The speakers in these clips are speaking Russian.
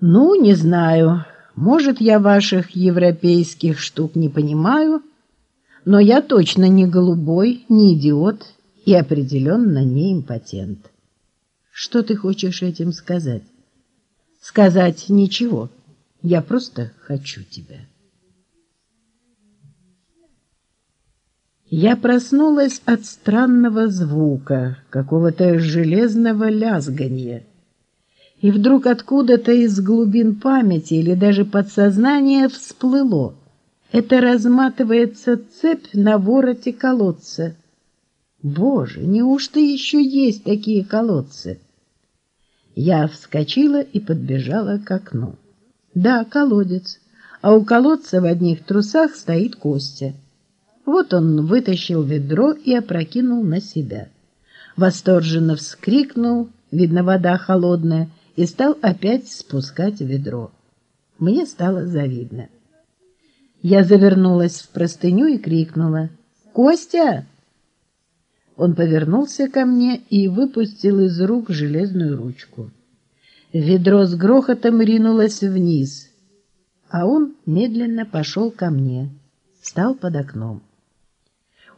Ну, не знаю. Может, я ваших европейских штук не понимаю, но я точно не голубой, не идиот и определенно не импотент. Что ты хочешь этим сказать? Сказать ничего. Я просто хочу тебя. Я проснулась от странного звука, какого-то железного лязганья. И вдруг откуда-то из глубин памяти или даже подсознания всплыло. Это разматывается цепь на вороте колодца. Боже, неужто еще есть такие колодцы? Я вскочила и подбежала к окну. Да, колодец, а у колодца в одних трусах стоит Костя. Вот он вытащил ведро и опрокинул на себя. Восторженно вскрикнул, видно, вода холодная, и стал опять спускать ведро. Мне стало завидно. Я завернулась в простыню и крикнула «Костя!». Он повернулся ко мне и выпустил из рук железную ручку. Ведро с грохотом ринулось вниз, а он медленно пошел ко мне, стал под окном.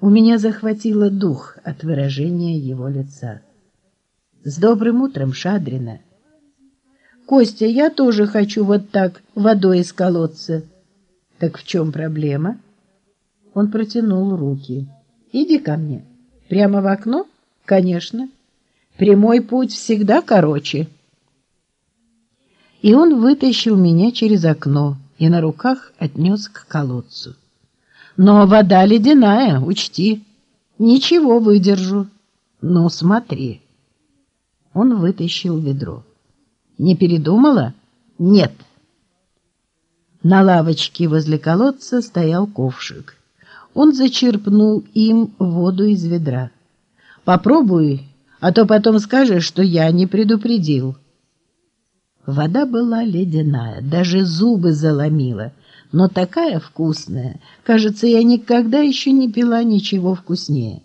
У меня захватило дух от выражения его лица. «С добрым утром, Шадрина!» «Костя, я тоже хочу вот так водой из колодца». «Так в чем проблема?» Он протянул руки. «Иди ко мне». «Прямо в окно?» «Конечно. Прямой путь всегда короче». И он вытащил меня через окно и на руках отнес к колодцу. Но вода ледяная, учти. Ничего, выдержу. Ну, смотри. Он вытащил ведро. Не передумала? Нет. На лавочке возле колодца стоял ковшик. Он зачерпнул им воду из ведра. Попробуй, а то потом скажешь, что я не предупредил. Вода была ледяная, даже зубы заломила — но такая вкусная. Кажется, я никогда еще не пила ничего вкуснее.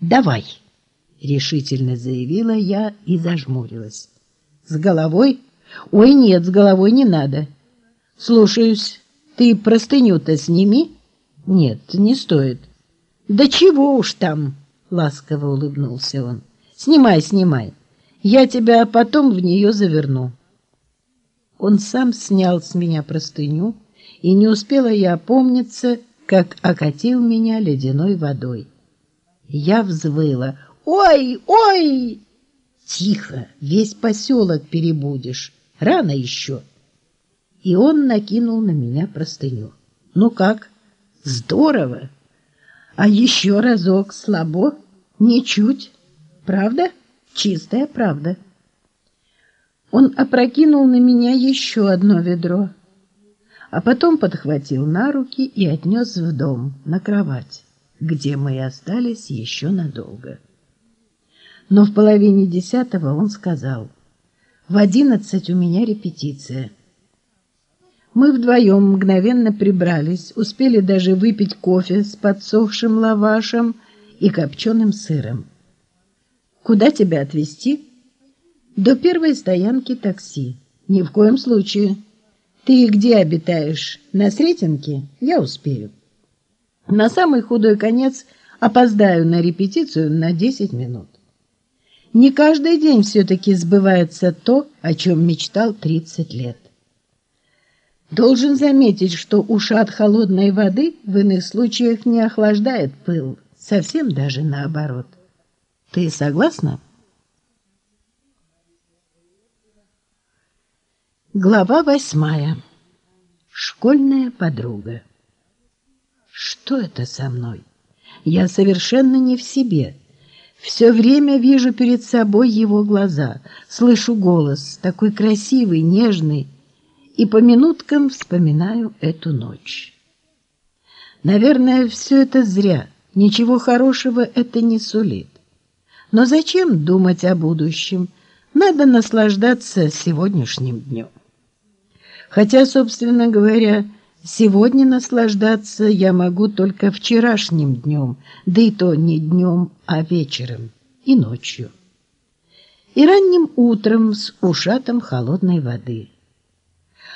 «Давай!» — решительно заявила я и зажмурилась. «С головой? Ой, нет, с головой не надо. Слушаюсь. Ты простыню-то сними?» «Нет, не стоит». «Да чего уж там!» — ласково улыбнулся он. «Снимай, снимай. Я тебя потом в нее заверну». Он сам снял с меня простыню, и не успела я опомниться, как окатил меня ледяной водой. Я взвыла. «Ой, ой!» «Тихо, весь поселок перебудешь. Рано еще». И он накинул на меня простыню. «Ну как? Здорово! А еще разок слабо? Ничуть. Правда? Чистая правда». Он опрокинул на меня еще одно ведро а потом подхватил на руки и отнес в дом, на кровать, где мы и остались еще надолго. Но в половине десятого он сказал, «В одиннадцать у меня репетиция». Мы вдвоем мгновенно прибрались, успели даже выпить кофе с подсохшим лавашем и копченым сыром. «Куда тебя отвезти?» «До первой стоянки такси. Ни в коем случае». Ты где обитаешь? На Сретенке? Я успею. На самый худой конец опоздаю на репетицию на 10 минут. Не каждый день все-таки сбывается то, о чем мечтал 30 лет. Должен заметить, что ушат холодной воды в иных случаях не охлаждает пыл, совсем даже наоборот. Ты согласна? Глава восьмая. Школьная подруга. Что это со мной? Я совершенно не в себе. Все время вижу перед собой его глаза, слышу голос, такой красивый, нежный, и по минуткам вспоминаю эту ночь. Наверное, все это зря, ничего хорошего это не сулит. Но зачем думать о будущем? Надо наслаждаться сегодняшним днем. Хотя, собственно говоря, сегодня наслаждаться я могу только вчерашним днем, да и то не днем, а вечером и ночью. И ранним утром с ушатом холодной воды –